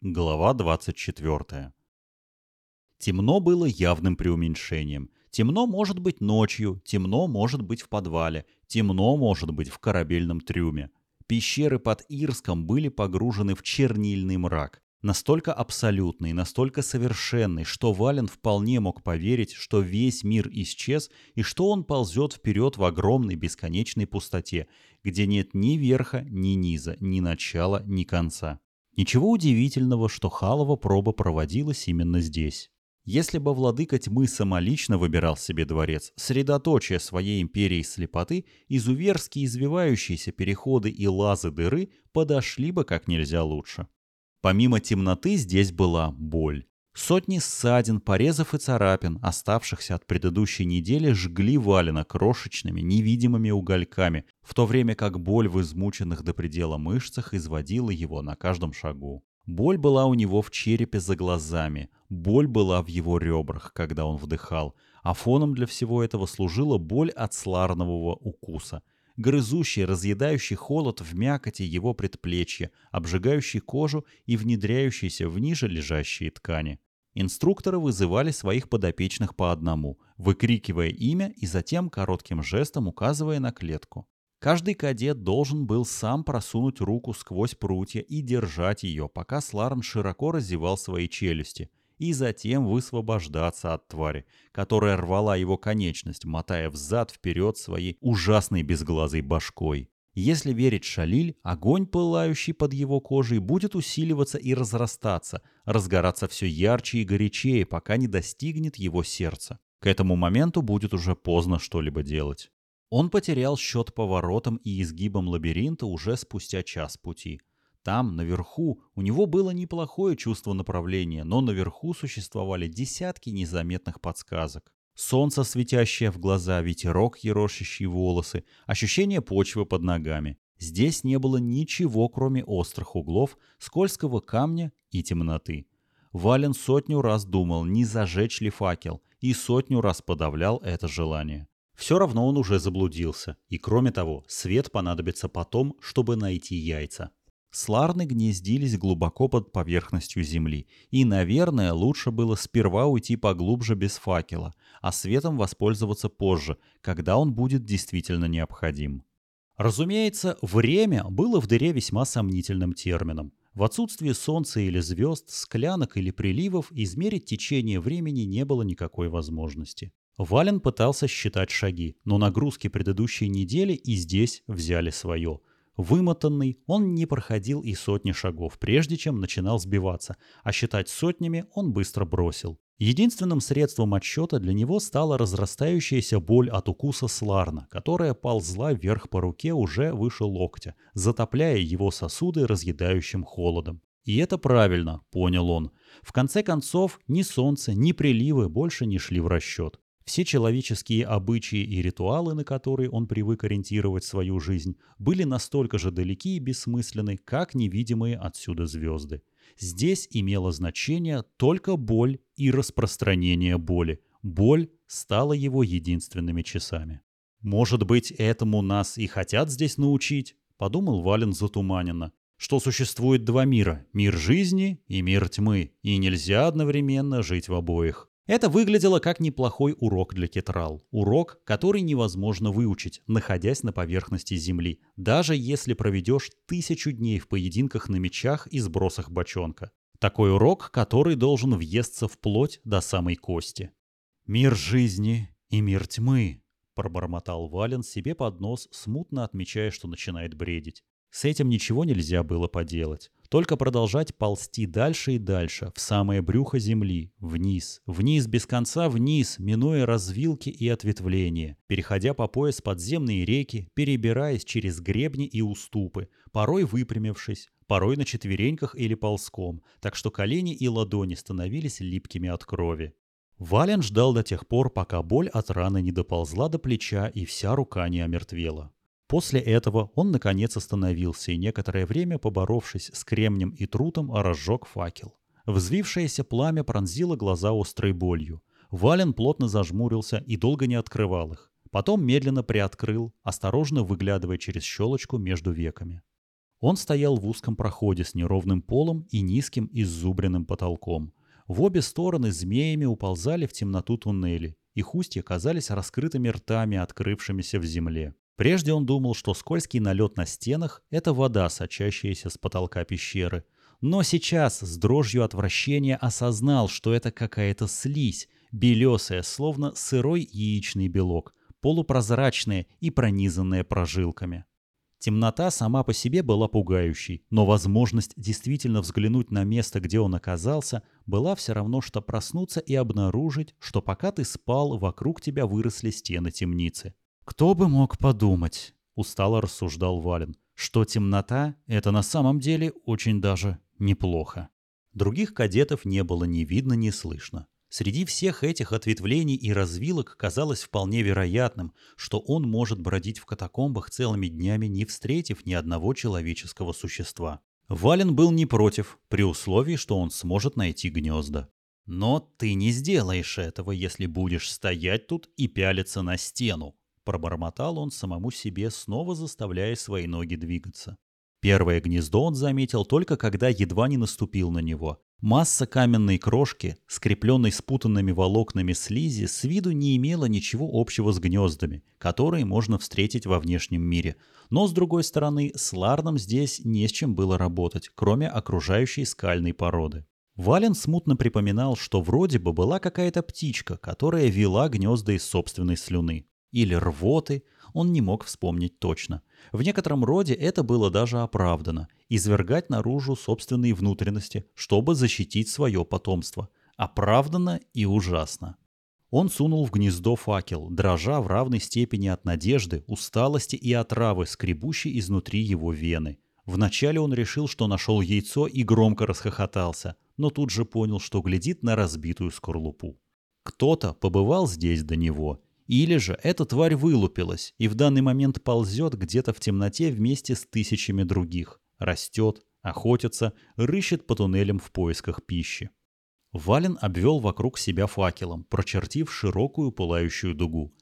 Глава 24. Темно было явным преуменьшением. Темно может быть ночью, темно может быть в подвале, темно может быть в корабельном трюме. Пещеры под Ирском были погружены в чернильный мрак, настолько абсолютный, настолько совершенный, что Вален вполне мог поверить, что весь мир исчез и что он ползет вперед в огромной бесконечной пустоте, где нет ни верха, ни низа, ни начала, ни конца. Ничего удивительного, что Халова проба проводилась именно здесь. Если бы владыка тьмы самолично выбирал себе дворец, средоточие своей империи слепоты, изуверские извивающиеся переходы и лазы дыры подошли бы как нельзя лучше. Помимо темноты здесь была боль. Сотни ссадин, порезов и царапин, оставшихся от предыдущей недели, жгли Валина крошечными, невидимыми угольками, в то время как боль в измученных до предела мышцах изводила его на каждом шагу. Боль была у него в черепе за глазами, боль была в его ребрах, когда он вдыхал, а фоном для всего этого служила боль от сларнового укуса – грызущий, разъедающий холод в мякоти его предплечья, обжигающий кожу и внедряющийся в ниже лежащие ткани. Инструкторы вызывали своих подопечных по одному, выкрикивая имя и затем коротким жестом указывая на клетку. Каждый кадет должен был сам просунуть руку сквозь прутья и держать ее, пока Сларн широко разевал свои челюсти, и затем высвобождаться от твари, которая рвала его конечность, мотая взад-вперед своей ужасной безглазой башкой. Если верить Шалиль, огонь, пылающий под его кожей, будет усиливаться и разрастаться, разгораться все ярче и горячее, пока не достигнет его сердца. К этому моменту будет уже поздно что-либо делать. Он потерял счет поворотам и изгибам лабиринта уже спустя час пути. Там, наверху, у него было неплохое чувство направления, но наверху существовали десятки незаметных подсказок. Солнце, светящее в глаза, ветерок, ерошащий волосы, ощущение почвы под ногами. Здесь не было ничего, кроме острых углов, скользкого камня и темноты. Вален сотню раз думал, не зажечь ли факел, и сотню раз подавлял это желание. Все равно он уже заблудился, и кроме того, свет понадобится потом, чтобы найти яйца. Сларны гнездились глубоко под поверхностью земли, и, наверное, лучше было сперва уйти поглубже без факела, а светом воспользоваться позже, когда он будет действительно необходим. Разумеется, время было в дыре весьма сомнительным термином. В отсутствие солнца или звезд, склянок или приливов измерить течение времени не было никакой возможности. Вален пытался считать шаги, но нагрузки предыдущей недели и здесь взяли свое – Вымотанный, он не проходил и сотни шагов, прежде чем начинал сбиваться, а считать сотнями он быстро бросил. Единственным средством отсчета для него стала разрастающаяся боль от укуса сларна, которая ползла вверх по руке уже выше локтя, затопляя его сосуды разъедающим холодом. И это правильно, понял он. В конце концов, ни солнце, ни приливы больше не шли в расчет. Все человеческие обычаи и ритуалы, на которые он привык ориентировать свою жизнь, были настолько же далеки и бессмысленны, как невидимые отсюда звезды. Здесь имело значение только боль и распространение боли. Боль стала его единственными часами. «Может быть, этому нас и хотят здесь научить?» – подумал Вален затуманенно. «Что существует два мира – мир жизни и мир тьмы, и нельзя одновременно жить в обоих». Это выглядело как неплохой урок для Кетрал. Урок, который невозможно выучить, находясь на поверхности Земли, даже если проведешь тысячу дней в поединках на мечах и сбросах бочонка. Такой урок, который должен въесться вплоть до самой кости. «Мир жизни и мир тьмы», — пробормотал Вален себе под нос, смутно отмечая, что начинает бредить. С этим ничего нельзя было поделать. Только продолжать ползти дальше и дальше, в самое брюхо земли, вниз, вниз без конца, вниз, минуя развилки и ответвления, переходя по пояс подземные реки, перебираясь через гребни и уступы, порой выпрямившись, порой на четвереньках или ползком, так что колени и ладони становились липкими от крови. Вален ждал до тех пор, пока боль от раны не доползла до плеча и вся рука не омертвела. После этого он наконец остановился и некоторое время, поборовшись с кремнем и трутом, разжег факел. Взвившееся пламя пронзило глаза острой болью. Вален плотно зажмурился и долго не открывал их. Потом медленно приоткрыл, осторожно выглядывая через щелочку между веками. Он стоял в узком проходе с неровным полом и низким иззубренным потолком. В обе стороны змеями уползали в темноту туннели. Их устья казались раскрытыми ртами, открывшимися в земле. Прежде он думал, что скользкий налет на стенах – это вода, сочащаяся с потолка пещеры. Но сейчас с дрожью отвращения осознал, что это какая-то слизь, белесая, словно сырой яичный белок, полупрозрачная и пронизанная прожилками. Темнота сама по себе была пугающей, но возможность действительно взглянуть на место, где он оказался, была все равно, что проснуться и обнаружить, что пока ты спал, вокруг тебя выросли стены темницы. «Кто бы мог подумать», — устало рассуждал Вален, «что темнота — это на самом деле очень даже неплохо». Других кадетов не было ни видно, ни слышно. Среди всех этих ответвлений и развилок казалось вполне вероятным, что он может бродить в катакомбах целыми днями, не встретив ни одного человеческого существа. Вален был не против, при условии, что он сможет найти гнезда. «Но ты не сделаешь этого, если будешь стоять тут и пялиться на стену», Пробормотал он самому себе, снова заставляя свои ноги двигаться. Первое гнездо он заметил только когда едва не наступил на него. Масса каменной крошки, скрепленной спутанными волокнами слизи, с виду не имела ничего общего с гнездами, которые можно встретить во внешнем мире. Но, с другой стороны, с Ларном здесь не с чем было работать, кроме окружающей скальной породы. Вален смутно припоминал, что вроде бы была какая-то птичка, которая вела гнезда из собственной слюны или рвоты, он не мог вспомнить точно. В некотором роде это было даже оправдано – извергать наружу собственные внутренности, чтобы защитить свое потомство. Оправдано и ужасно. Он сунул в гнездо факел, дрожа в равной степени от надежды, усталости и отравы, скребущей изнутри его вены. Вначале он решил, что нашел яйцо и громко расхохотался, но тут же понял, что глядит на разбитую скорлупу. Кто-то побывал здесь до него или же эта тварь вылупилась и в данный момент ползет где-то в темноте вместе с тысячами других. Растет, охотится, рыщет по туннелям в поисках пищи. Вален обвел вокруг себя факелом, прочертив широкую пылающую дугу.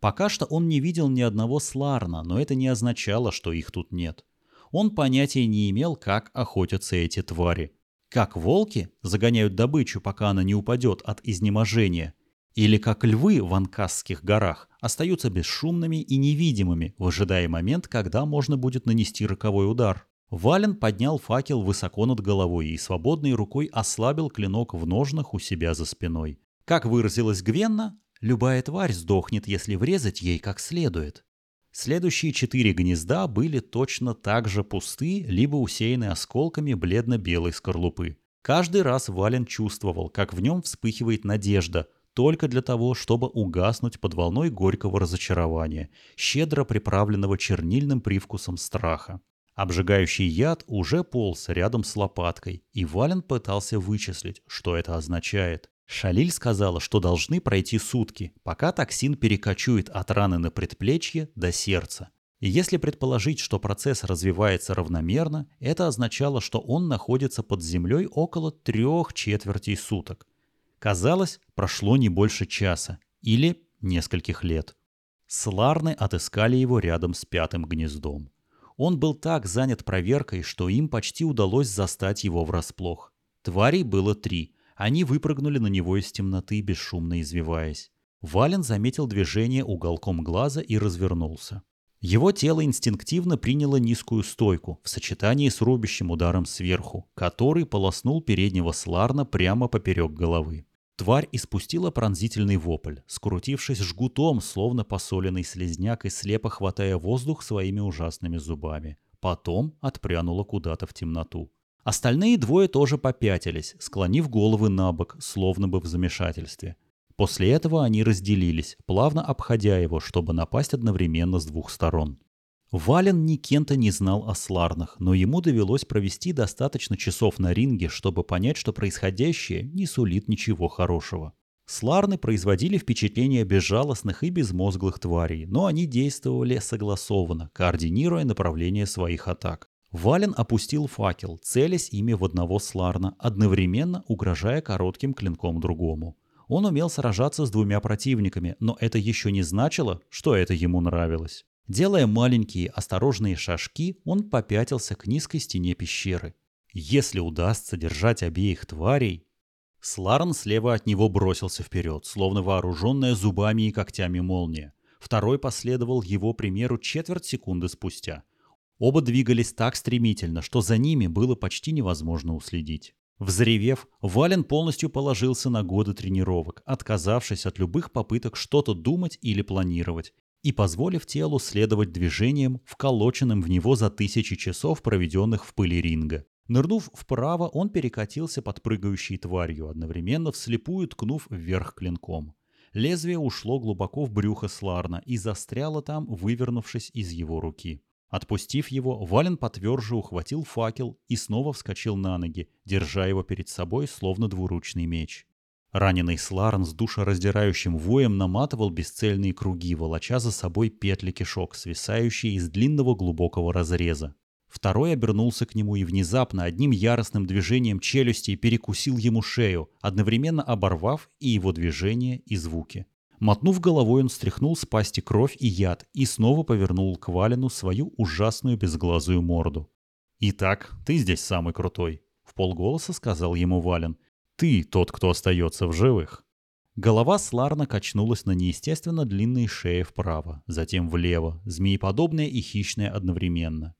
Пока что он не видел ни одного сларна, но это не означало, что их тут нет. Он понятия не имел, как охотятся эти твари. Как волки загоняют добычу, пока она не упадет от изнеможения – или как львы в Анкасских горах остаются бесшумными и невидимыми, выжидая момент, когда можно будет нанести роковой удар. Вален поднял факел высоко над головой и свободной рукой ослабил клинок в ножнах у себя за спиной. Как выразилась Гвенна, любая тварь сдохнет, если врезать ей как следует. Следующие четыре гнезда были точно так же пусты, либо усеяны осколками бледно-белой скорлупы. Каждый раз Вален чувствовал, как в нем вспыхивает надежда, только для того, чтобы угаснуть под волной горького разочарования, щедро приправленного чернильным привкусом страха. Обжигающий яд уже полз рядом с лопаткой, и Вален пытался вычислить, что это означает. Шалиль сказала, что должны пройти сутки, пока токсин перекочует от раны на предплечье до сердца. И если предположить, что процесс развивается равномерно, это означало, что он находится под землей около трех четвертей суток. Казалось, прошло не больше часа или нескольких лет. Сларны отыскали его рядом с пятым гнездом. Он был так занят проверкой, что им почти удалось застать его врасплох. Тварей было три. Они выпрыгнули на него из темноты, бесшумно извиваясь. Вален заметил движение уголком глаза и развернулся. Его тело инстинктивно приняло низкую стойку в сочетании с рубящим ударом сверху, который полоснул переднего сларна прямо поперек головы. Тварь испустила пронзительный вопль, скрутившись жгутом, словно посоленный слезняк и слепо хватая воздух своими ужасными зубами. Потом отпрянула куда-то в темноту. Остальные двое тоже попятились, склонив головы на бок, словно бы в замешательстве. После этого они разделились, плавно обходя его, чтобы напасть одновременно с двух сторон. Вален ни Кента не знал о Сларнах, но ему довелось провести достаточно часов на ринге, чтобы понять, что происходящее не сулит ничего хорошего. Сларны производили впечатление безжалостных и безмозглых тварей, но они действовали согласованно, координируя направление своих атак. Вален опустил факел, целясь ими в одного Сларна, одновременно угрожая коротким клинком другому. Он умел сражаться с двумя противниками, но это еще не значило, что это ему нравилось. Делая маленькие осторожные шажки, он попятился к низкой стене пещеры. Если удастся держать обеих тварей... Сларн слева от него бросился вперед, словно вооруженная зубами и когтями молния. Второй последовал его примеру четверть секунды спустя. Оба двигались так стремительно, что за ними было почти невозможно уследить. Взревев, Вален полностью положился на годы тренировок, отказавшись от любых попыток что-то думать или планировать, и позволив телу следовать движениям, вколоченным в него за тысячи часов, проведенных в пыли ринга. Нырнув вправо, он перекатился под прыгающей тварью, одновременно вслепую ткнув вверх клинком. Лезвие ушло глубоко в брюхо Сларна и застряло там, вывернувшись из его руки. Отпустив его, Вален потверже ухватил факел и снова вскочил на ноги, держа его перед собой, словно двуручный меч. Раненый Сларн с душераздирающим воем наматывал бесцельные круги, волоча за собой петли кишок, свисающие из длинного глубокого разреза. Второй обернулся к нему и внезапно одним яростным движением челюсти перекусил ему шею, одновременно оборвав и его движение, и звуки. Мотнув головой, он стряхнул с пасти кровь и яд и снова повернул к Валину свою ужасную безглазую морду. «Итак, ты здесь самый крутой», — в полголоса сказал ему Вален. «Ты тот, кто остается в живых». Голова Сларна качнулась на неестественно длинной шее вправо, затем влево, змееподобная и хищная одновременно.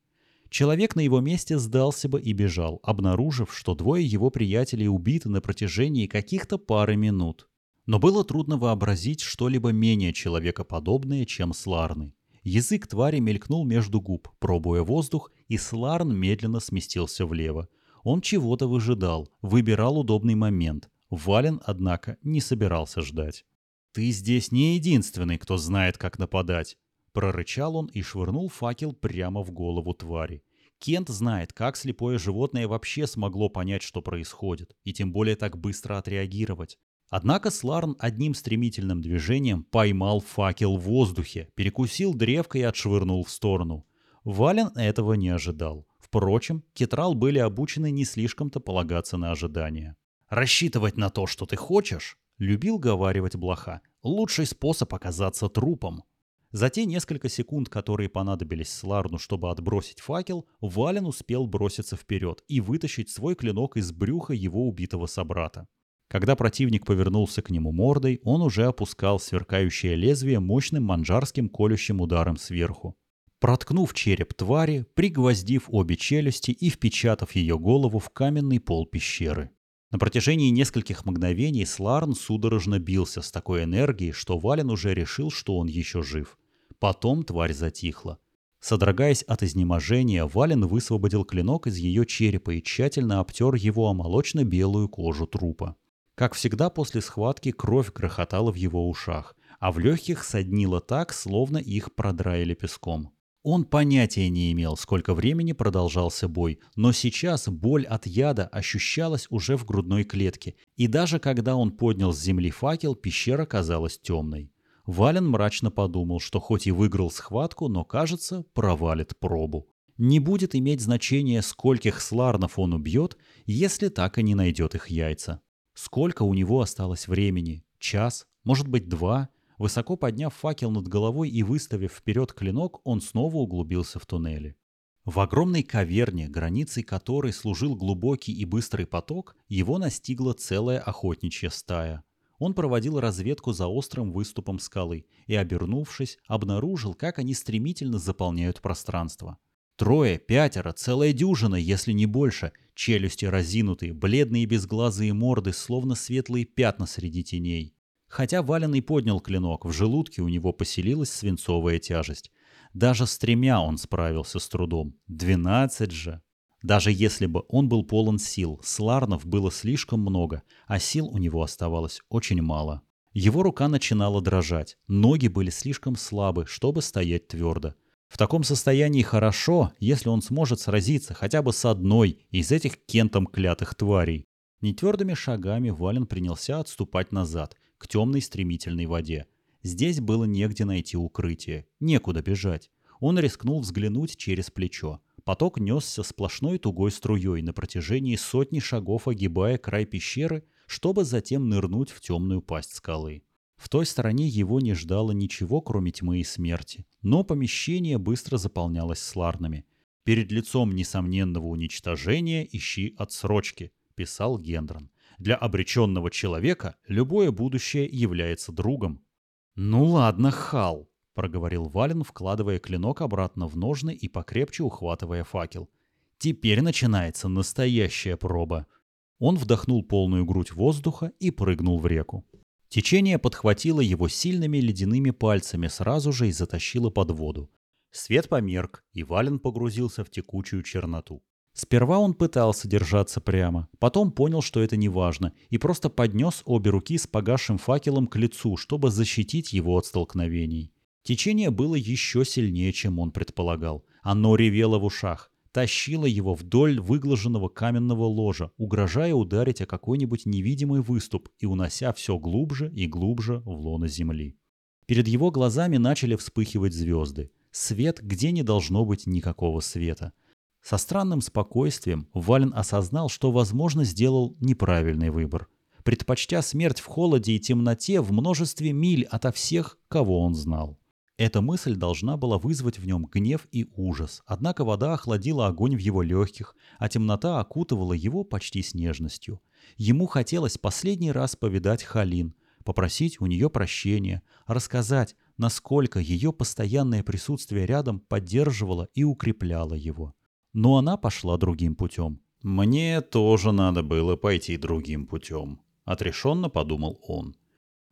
Человек на его месте сдался бы и бежал, обнаружив, что двое его приятелей убиты на протяжении каких-то пары минут. Но было трудно вообразить что-либо менее человекоподобное, чем Сларны. Язык твари мелькнул между губ, пробуя воздух, и Сларн медленно сместился влево. Он чего-то выжидал, выбирал удобный момент. Вален, однако, не собирался ждать. «Ты здесь не единственный, кто знает, как нападать. Прорычал он и швырнул факел прямо в голову твари. Кент знает, как слепое животное вообще смогло понять, что происходит, и тем более так быстро отреагировать. Однако Сларн одним стремительным движением поймал факел в воздухе, перекусил древко и отшвырнул в сторону. Вален этого не ожидал. Впрочем, кетрал были обучены не слишком-то полагаться на ожидания. «Рассчитывать на то, что ты хочешь», — любил говаривать блоха, — «лучший способ оказаться трупом». За те несколько секунд, которые понадобились Сларну, чтобы отбросить факел, Вален успел броситься вперед и вытащить свой клинок из брюха его убитого собрата. Когда противник повернулся к нему мордой, он уже опускал сверкающее лезвие мощным манжарским колющим ударом сверху. Проткнув череп твари, пригвоздив обе челюсти и впечатав ее голову в каменный пол пещеры. На протяжении нескольких мгновений Сларн судорожно бился с такой энергией, что Вален уже решил, что он еще жив. Потом тварь затихла. Содрогаясь от изнеможения, Вален высвободил клинок из ее черепа и тщательно обтер его о молочно-белую кожу трупа. Как всегда после схватки кровь грохотала в его ушах, а в легких соднило так, словно их продраили песком. Он понятия не имел, сколько времени продолжался бой, но сейчас боль от яда ощущалась уже в грудной клетке, и даже когда он поднял с земли факел, пещера казалась темной. Вален мрачно подумал, что хоть и выиграл схватку, но, кажется, провалит пробу. Не будет иметь значения, скольких сларнов он убьет, если так и не найдет их яйца. Сколько у него осталось времени? Час? Может быть, два? Высоко подняв факел над головой и выставив вперед клинок, он снова углубился в туннели. В огромной каверне, границей которой служил глубокий и быстрый поток, его настигла целая охотничья стая. Он проводил разведку за острым выступом скалы и, обернувшись, обнаружил, как они стремительно заполняют пространство. Трое, пятеро, целая дюжина, если не больше, челюсти разинутые, бледные безглазые морды, словно светлые пятна среди теней. Хотя Валенный поднял клинок, в желудке у него поселилась свинцовая тяжесть. Даже с тремя он справился с трудом. Двенадцать же. Даже если бы он был полон сил, сларнов было слишком много, а сил у него оставалось очень мало. Его рука начинала дрожать, ноги были слишком слабы, чтобы стоять твердо. В таком состоянии хорошо, если он сможет сразиться хотя бы с одной из этих кентом клятых тварей. Нетвердыми шагами Вален принялся отступать назад, к темной стремительной воде. Здесь было негде найти укрытие, некуда бежать. Он рискнул взглянуть через плечо. Поток несся сплошной тугой струей на протяжении сотни шагов, огибая край пещеры, чтобы затем нырнуть в темную пасть скалы. В той стороне его не ждало ничего, кроме тьмы и смерти. Но помещение быстро заполнялось сларнами. «Перед лицом несомненного уничтожения ищи отсрочки», — писал Гендрон. «Для обреченного человека любое будущее является другом». «Ну ладно, Хал», — проговорил Вален, вкладывая клинок обратно в ножны и покрепче ухватывая факел. «Теперь начинается настоящая проба». Он вдохнул полную грудь воздуха и прыгнул в реку. Течение подхватило его сильными ледяными пальцами сразу же и затащило под воду. Свет померк, и Вален погрузился в текучую черноту. Сперва он пытался держаться прямо, потом понял, что это не важно, и просто поднес обе руки с погасшим факелом к лицу, чтобы защитить его от столкновений. Течение было еще сильнее, чем он предполагал. Оно ревело в ушах тащила его вдоль выглаженного каменного ложа, угрожая ударить о какой-нибудь невидимый выступ и унося все глубже и глубже в лоно земли. Перед его глазами начали вспыхивать звезды. Свет, где не должно быть никакого света. Со странным спокойствием Вален осознал, что, возможно, сделал неправильный выбор, предпочтя смерть в холоде и темноте в множестве миль ото всех, кого он знал. Эта мысль должна была вызвать в нем гнев и ужас, однако вода охладила огонь в его легких, а темнота окутывала его почти с нежностью. Ему хотелось последний раз повидать Халин, попросить у нее прощения, рассказать, насколько ее постоянное присутствие рядом поддерживало и укрепляло его. Но она пошла другим путем. «Мне тоже надо было пойти другим путем», — отрешенно подумал он.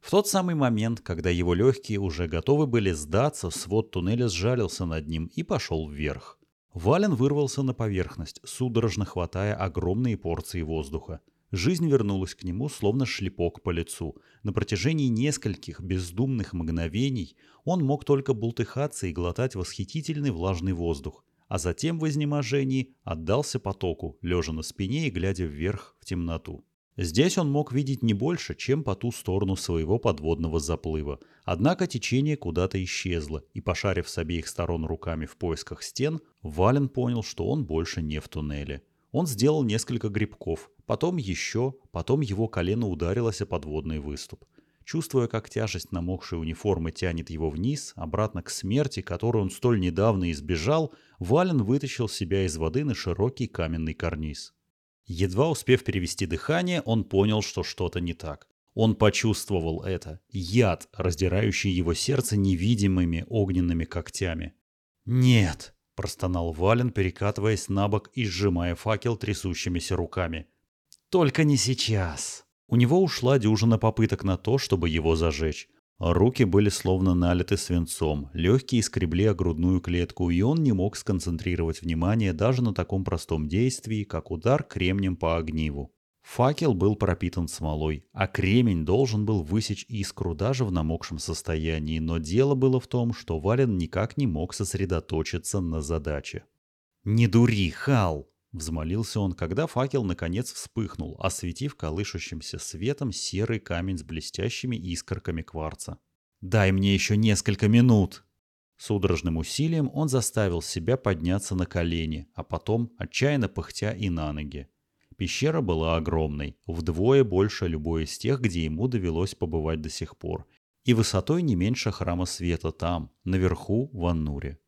В тот самый момент, когда его легкие уже готовы были сдаться, свод туннеля сжалился над ним и пошел вверх. Вален вырвался на поверхность, судорожно хватая огромные порции воздуха. Жизнь вернулась к нему, словно шлепок по лицу. На протяжении нескольких бездумных мгновений он мог только бултыхаться и глотать восхитительный влажный воздух, а затем в изнеможении отдался потоку, лежа на спине и глядя вверх в темноту. Здесь он мог видеть не больше, чем по ту сторону своего подводного заплыва. Однако течение куда-то исчезло, и, пошарив с обеих сторон руками в поисках стен, Вален понял, что он больше не в туннеле. Он сделал несколько грибков, потом еще, потом его колено ударилось о подводный выступ. Чувствуя, как тяжесть намокшей униформы тянет его вниз, обратно к смерти, которую он столь недавно избежал, Вален вытащил себя из воды на широкий каменный карниз. Едва успев перевести дыхание, он понял, что что-то не так. Он почувствовал это. Яд, раздирающий его сердце невидимыми огненными когтями. «Нет!» – простонал Вален, перекатываясь на бок и сжимая факел трясущимися руками. «Только не сейчас!» У него ушла дюжина попыток на то, чтобы его зажечь. Руки были словно налиты свинцом, легкие скребли о грудную клетку, и он не мог сконцентрировать внимание даже на таком простом действии, как удар кремнем по огниву. Факел был пропитан смолой, а кремень должен был высечь искру даже в намокшем состоянии, но дело было в том, что Вален никак не мог сосредоточиться на задаче. «Не дури, Хал!» — взмолился он, когда факел наконец вспыхнул, осветив колышущимся светом серый камень с блестящими искорками кварца. «Дай мне еще несколько минут!» Судорожным усилием он заставил себя подняться на колени, а потом, отчаянно пыхтя и на ноги. Пещера была огромной, вдвое больше любой из тех, где ему довелось побывать до сих пор, и высотой не меньше храма света там, наверху, в Аннуре.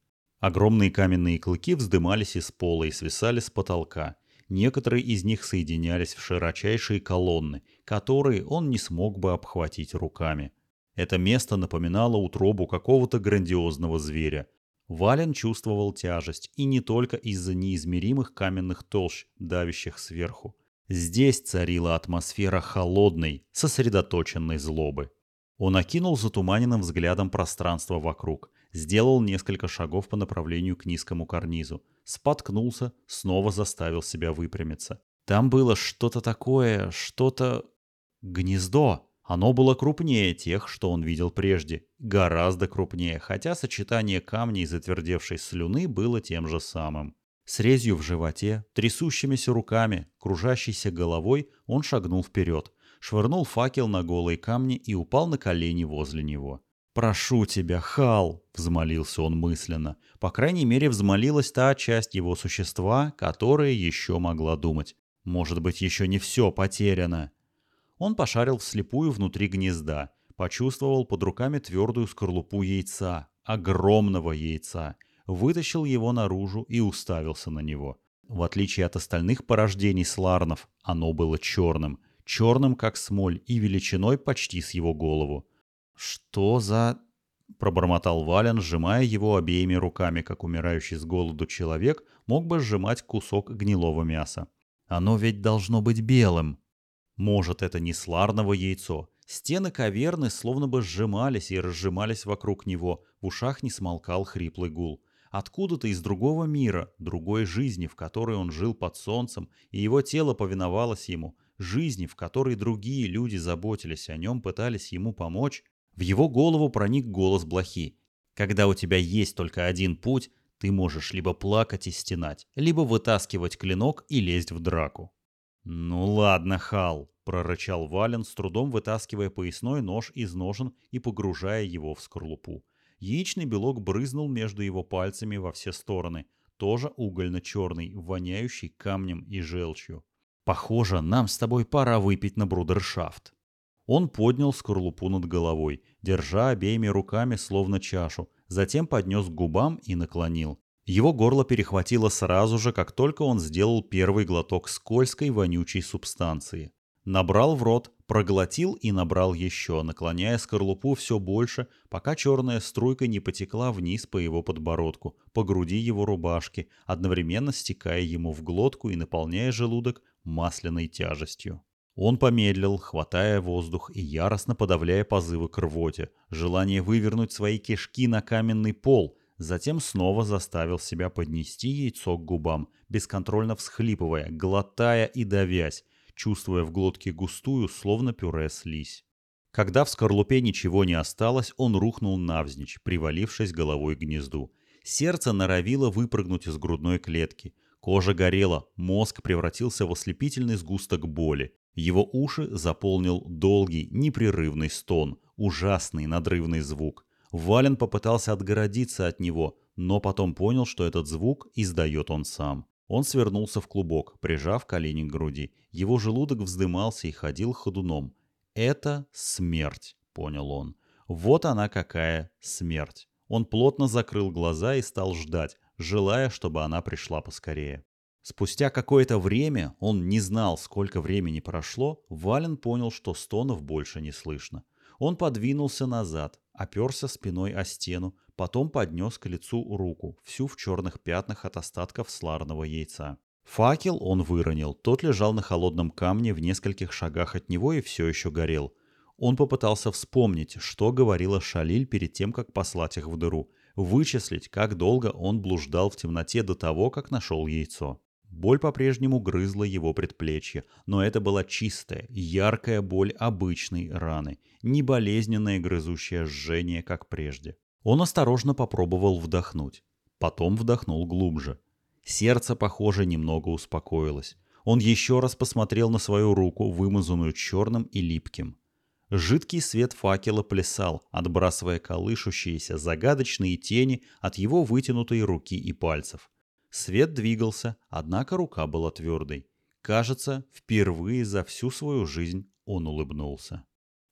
Огромные каменные клыки вздымались из пола и свисали с потолка. Некоторые из них соединялись в широчайшие колонны, которые он не смог бы обхватить руками. Это место напоминало утробу какого-то грандиозного зверя. Вален чувствовал тяжесть, и не только из-за неизмеримых каменных толщ, давящих сверху. Здесь царила атмосфера холодной, сосредоточенной злобы. Он окинул затуманенным взглядом пространство вокруг сделал несколько шагов по направлению к низкому карнизу, споткнулся, снова заставил себя выпрямиться. Там было что-то такое, что-то... Гнездо. Оно было крупнее тех, что он видел прежде. Гораздо крупнее, хотя сочетание камней затвердевшей слюны было тем же самым. С резью в животе, трясущимися руками, кружащейся головой, он шагнул вперед, швырнул факел на голые камни и упал на колени возле него. «Прошу тебя, Хал!» — взмолился он мысленно. По крайней мере, взмолилась та часть его существа, которая еще могла думать. Может быть, еще не все потеряно. Он пошарил вслепую внутри гнезда. Почувствовал под руками твердую скорлупу яйца, огромного яйца, вытащил его наружу и уставился на него. В отличие от остальных порождений сларнов, оно было черным, черным как смоль и величиной почти с его голову. «Что за...» — пробормотал Вален, сжимая его обеими руками, как умирающий с голоду человек мог бы сжимать кусок гнилого мяса. «Оно ведь должно быть белым!» Может, это не сларново яйцо. Стены каверны словно бы сжимались и разжимались вокруг него, в ушах не смолкал хриплый гул. Откуда-то из другого мира, другой жизни, в которой он жил под солнцем, и его тело повиновалось ему, жизни, в которой другие люди заботились о нем, пытались ему помочь, в его голову проник голос блохи. Когда у тебя есть только один путь, ты можешь либо плакать и стенать, либо вытаскивать клинок и лезть в драку. «Ну ладно, Хал», — прорычал Вален, с трудом вытаскивая поясной нож из ножен и погружая его в скорлупу. Яичный белок брызнул между его пальцами во все стороны, тоже угольно-черный, воняющий камнем и желчью. «Похоже, нам с тобой пора выпить на брудершафт». Он поднял скорлупу над головой, держа обеими руками словно чашу, затем поднес к губам и наклонил. Его горло перехватило сразу же, как только он сделал первый глоток скользкой вонючей субстанции. Набрал в рот, проглотил и набрал еще, наклоняя скорлупу все больше, пока черная струйка не потекла вниз по его подбородку, по груди его рубашки, одновременно стекая ему в глотку и наполняя желудок масляной тяжестью. Он помедлил, хватая воздух и яростно подавляя позывы к рвоте, желание вывернуть свои кишки на каменный пол – Затем снова заставил себя поднести яйцо к губам, бесконтрольно всхлипывая, глотая и давясь, чувствуя в глотке густую, словно пюре слизь. Когда в скорлупе ничего не осталось, он рухнул навзничь, привалившись головой к гнезду. Сердце норовило выпрыгнуть из грудной клетки. Кожа горела, мозг превратился в ослепительный сгусток боли. Его уши заполнил долгий, непрерывный стон, ужасный надрывный звук. Вален попытался отгородиться от него, но потом понял, что этот звук издает он сам. Он свернулся в клубок, прижав колени к груди. Его желудок вздымался и ходил ходуном. «Это смерть», — понял он. «Вот она какая смерть». Он плотно закрыл глаза и стал ждать, желая, чтобы она пришла поскорее. Спустя какое-то время, он не знал, сколько времени прошло, Вален понял, что стонов больше не слышно. Он подвинулся назад, оперся спиной о стену, потом поднес к лицу руку, всю в черных пятнах от остатков сларного яйца. Факел он выронил, тот лежал на холодном камне в нескольких шагах от него и все еще горел. Он попытался вспомнить, что говорила Шалиль перед тем, как послать их в дыру, вычислить, как долго он блуждал в темноте до того, как нашел яйцо. Боль по-прежнему грызла его предплечье, но это была чистая, яркая боль обычной раны, не болезненное грызущее жжение, как прежде. Он осторожно попробовал вдохнуть. Потом вдохнул глубже. Сердце, похоже, немного успокоилось. Он еще раз посмотрел на свою руку, вымазанную черным и липким. Жидкий свет факела плясал, отбрасывая колышущиеся загадочные тени от его вытянутой руки и пальцев. Свет двигался, однако рука была твердой. Кажется, впервые за всю свою жизнь он улыбнулся.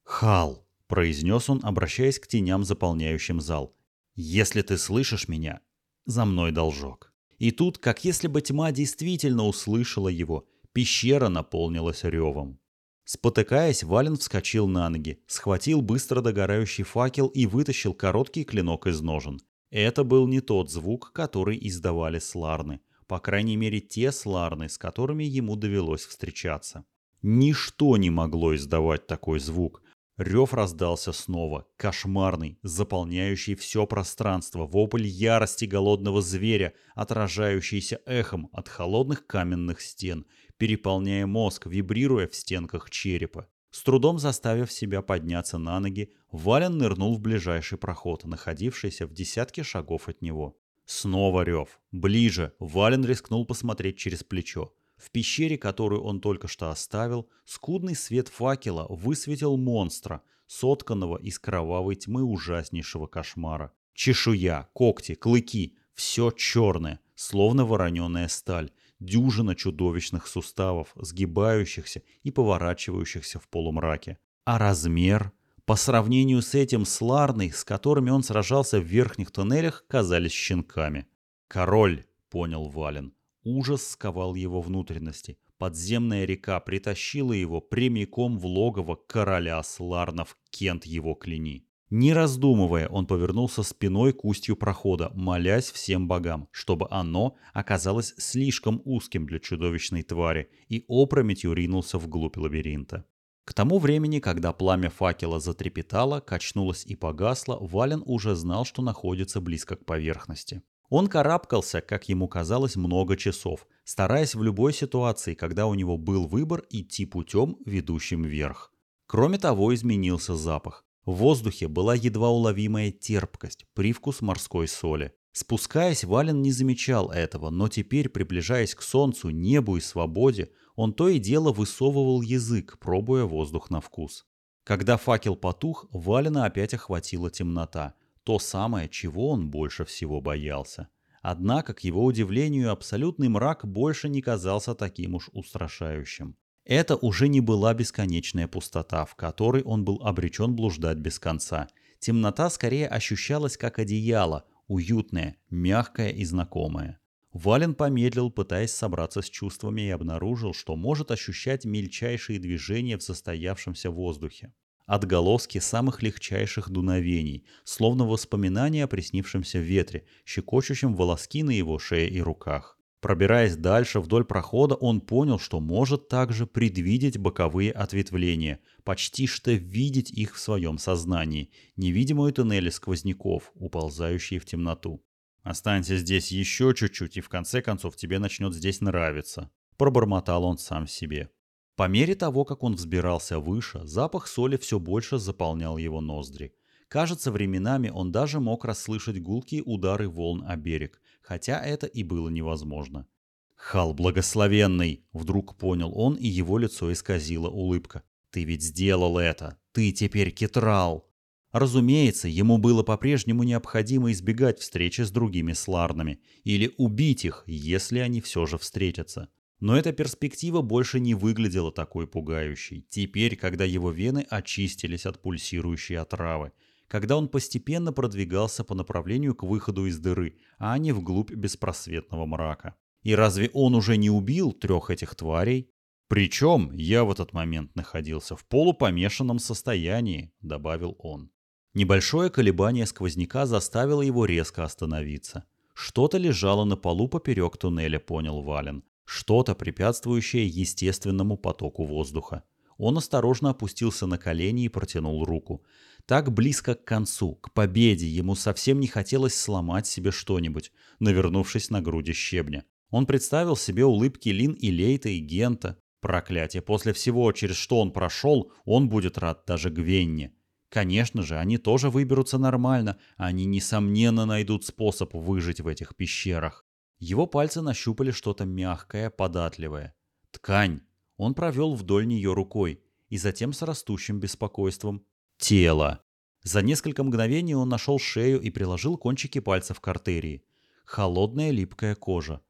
«Хал!» – произнес он, обращаясь к теням, заполняющим зал. «Если ты слышишь меня, за мной должок». И тут, как если бы тьма действительно услышала его, пещера наполнилась ревом. Спотыкаясь, Вален вскочил на ноги, схватил быстро догорающий факел и вытащил короткий клинок из ножен. Это был не тот звук, который издавали сларны. По крайней мере, те сларны, с которыми ему довелось встречаться. Ничто не могло издавать такой звук. Рев раздался снова, кошмарный, заполняющий все пространство, вопль ярости голодного зверя, отражающийся эхом от холодных каменных стен, переполняя мозг, вибрируя в стенках черепа. С трудом заставив себя подняться на ноги, Вален нырнул в ближайший проход, находившийся в десятке шагов от него. Снова рев. Ближе. Вален рискнул посмотреть через плечо. В пещере, которую он только что оставил, скудный свет факела высветил монстра, сотканного из кровавой тьмы ужаснейшего кошмара. Чешуя, когти, клыки — все черное, словно вороненая сталь, дюжина чудовищных суставов, сгибающихся и поворачивающихся в полумраке. А размер? По сравнению с этим Сларной, с которыми он сражался в верхних тоннелях, казались щенками. «Король!» — понял Вален. Ужас сковал его внутренности. Подземная река притащила его прямиком в логово короля Сларнов, Кент его клини. Не раздумывая, он повернулся спиной к устью прохода, молясь всем богам, чтобы оно оказалось слишком узким для чудовищной твари, и опрометью ринулся вглубь лабиринта. К тому времени, когда пламя факела затрепетало, качнулось и погасло, Вален уже знал, что находится близко к поверхности. Он карабкался, как ему казалось, много часов, стараясь в любой ситуации, когда у него был выбор, идти путем, ведущим вверх. Кроме того, изменился запах. В воздухе была едва уловимая терпкость, привкус морской соли. Спускаясь, Вален не замечал этого, но теперь, приближаясь к солнцу, небу и свободе, он то и дело высовывал язык, пробуя воздух на вкус. Когда факел потух, Валена опять охватила темнота, то самое, чего он больше всего боялся. Однако, к его удивлению, абсолютный мрак больше не казался таким уж устрашающим. Это уже не была бесконечная пустота, в которой он был обречен блуждать без конца. Темнота скорее ощущалась как одеяло, уютное, мягкое и знакомое. Вален помедлил, пытаясь собраться с чувствами, и обнаружил, что может ощущать мельчайшие движения в состоявшемся воздухе. Отголоски самых легчайших дуновений, словно воспоминания о приснившемся ветре, щекочущем волоски на его шее и руках. Пробираясь дальше вдоль прохода, он понял, что может также предвидеть боковые ответвления, почти что видеть их в своем сознании, невидимые туннели сквозняков, уползающие в темноту. «Останься здесь еще чуть-чуть, и в конце концов тебе начнет здесь нравиться», – пробормотал он сам себе. По мере того, как он взбирался выше, запах соли все больше заполнял его ноздри. Кажется, временами он даже мог расслышать гулкие удары волн о берег, хотя это и было невозможно. «Хал благословенный!» — вдруг понял он, и его лицо исказило улыбка. «Ты ведь сделал это! Ты теперь кетрал!» Разумеется, ему было по-прежнему необходимо избегать встречи с другими сларнами или убить их, если они все же встретятся. Но эта перспектива больше не выглядела такой пугающей, теперь, когда его вены очистились от пульсирующей отравы, когда он постепенно продвигался по направлению к выходу из дыры, а не вглубь беспросветного мрака. И разве он уже не убил трех этих тварей? Причем я в этот момент находился в полупомешанном состоянии, добавил он. Небольшое колебание сквозняка заставило его резко остановиться. Что-то лежало на полу поперек туннеля, понял Вален. Что-то, препятствующее естественному потоку воздуха. Он осторожно опустился на колени и протянул руку. Так близко к концу, к победе, ему совсем не хотелось сломать себе что-нибудь, навернувшись на груди щебня. Он представил себе улыбки Лин и Лейта и Гента. Проклятие, после всего, через что он прошел, он будет рад даже Гвенне. Конечно же, они тоже выберутся нормально, они, несомненно, найдут способ выжить в этих пещерах. Его пальцы нащупали что-то мягкое, податливое. Ткань. Он провел вдоль нее рукой и затем с растущим беспокойством тело. За несколько мгновений он нашел шею и приложил кончики пальцев к артерии. Холодная липкая кожа.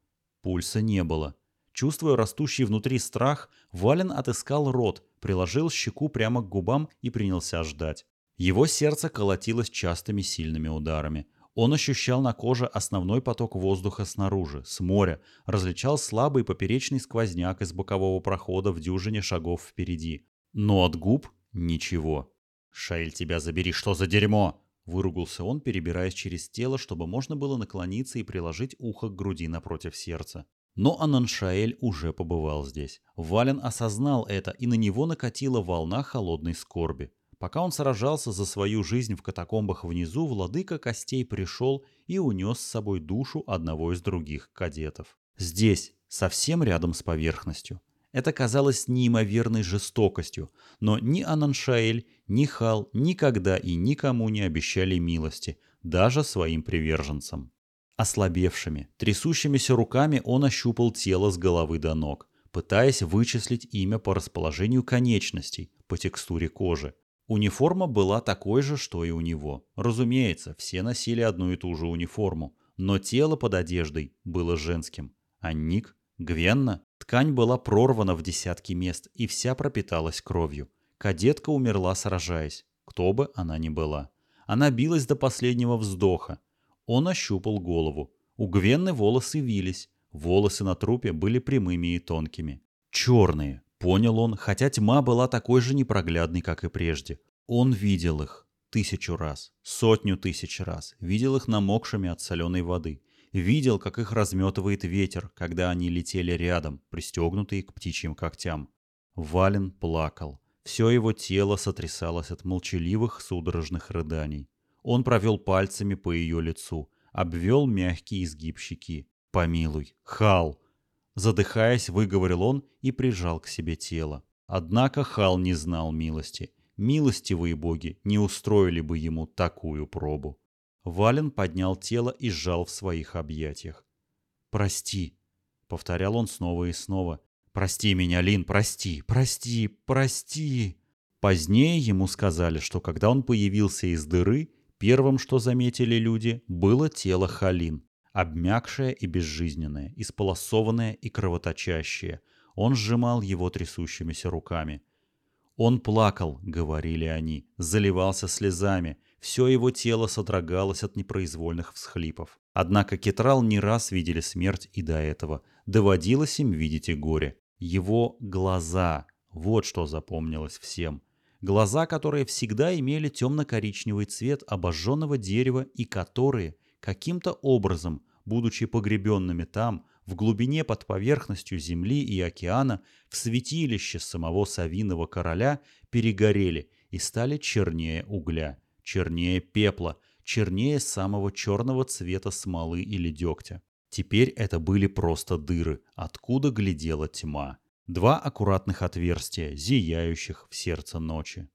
Пульса не было. Чувствуя растущий внутри страх, Вален отыскал рот, приложил щеку прямо к губам и принялся ждать. Его сердце колотилось частыми сильными ударами. Он ощущал на коже основной поток воздуха снаружи, с моря, различал слабый поперечный сквозняк из бокового прохода в дюжине шагов впереди. Но от губ – ничего. «Шаэль, тебя забери, что за дерьмо!» Выругался он, перебираясь через тело, чтобы можно было наклониться и приложить ухо к груди напротив сердца. Но Ананшаэль уже побывал здесь. Вален осознал это, и на него накатила волна холодной скорби. Пока он сражался за свою жизнь в катакомбах внизу, владыка костей пришел и унес с собой душу одного из других кадетов. Здесь, совсем рядом с поверхностью. Это казалось неимоверной жестокостью, но ни Ананшаэль, ни Хал никогда и никому не обещали милости, даже своим приверженцам. Ослабевшими, трясущимися руками он ощупал тело с головы до ног, пытаясь вычислить имя по расположению конечностей, по текстуре кожи. Униформа была такой же, что и у него. Разумеется, все носили одну и ту же униформу, но тело под одеждой было женским. А Ник, Гвенна, Ткань была прорвана в десятки мест и вся пропиталась кровью. Кадетка умерла, сражаясь. кто бы она ни была. Она билась до последнего вздоха. Он ощупал голову. У Гвенны волосы вились. Волосы на трупе были прямыми и тонкими. Черные, понял он, хотя тьма была такой же непроглядной, как и прежде. Он видел их тысячу раз, сотню тысяч раз. Видел их намокшими от соленой воды. Видел, как их разметывает ветер, когда они летели рядом, пристегнутые к птичьим когтям. Вален плакал. Все его тело сотрясалось от молчаливых судорожных рыданий. Он провел пальцами по ее лицу, обвел мягкий изгиб щеки. «Помилуй, Хал!» Задыхаясь, выговорил он и прижал к себе тело. Однако Хал не знал милости. Милостивые боги не устроили бы ему такую пробу. Вален поднял тело и сжал в своих объятиях. «Прости», — повторял он снова и снова, «Прости меня, Лин, прости, прости, прости!» Позднее ему сказали, что когда он появился из дыры, первым, что заметили люди, было тело Халин, обмякшее и безжизненное, исполосованное и кровоточащее. Он сжимал его трясущимися руками. «Он плакал», — говорили они, заливался слезами, все его тело содрогалось от непроизвольных всхлипов. Однако Кетрал не раз видели смерть и до этого. Доводилось им видеть и горе. Его глаза. Вот что запомнилось всем. Глаза, которые всегда имели темно-коричневый цвет обожженного дерева и которые, каким-то образом, будучи погребенными там, в глубине под поверхностью земли и океана, в святилище самого Савиного короля, перегорели и стали чернее угля, чернее пепла, чернее самого черного цвета смолы или дегтя. Теперь это были просто дыры, откуда глядела тьма. Два аккуратных отверстия, зияющих в сердце ночи.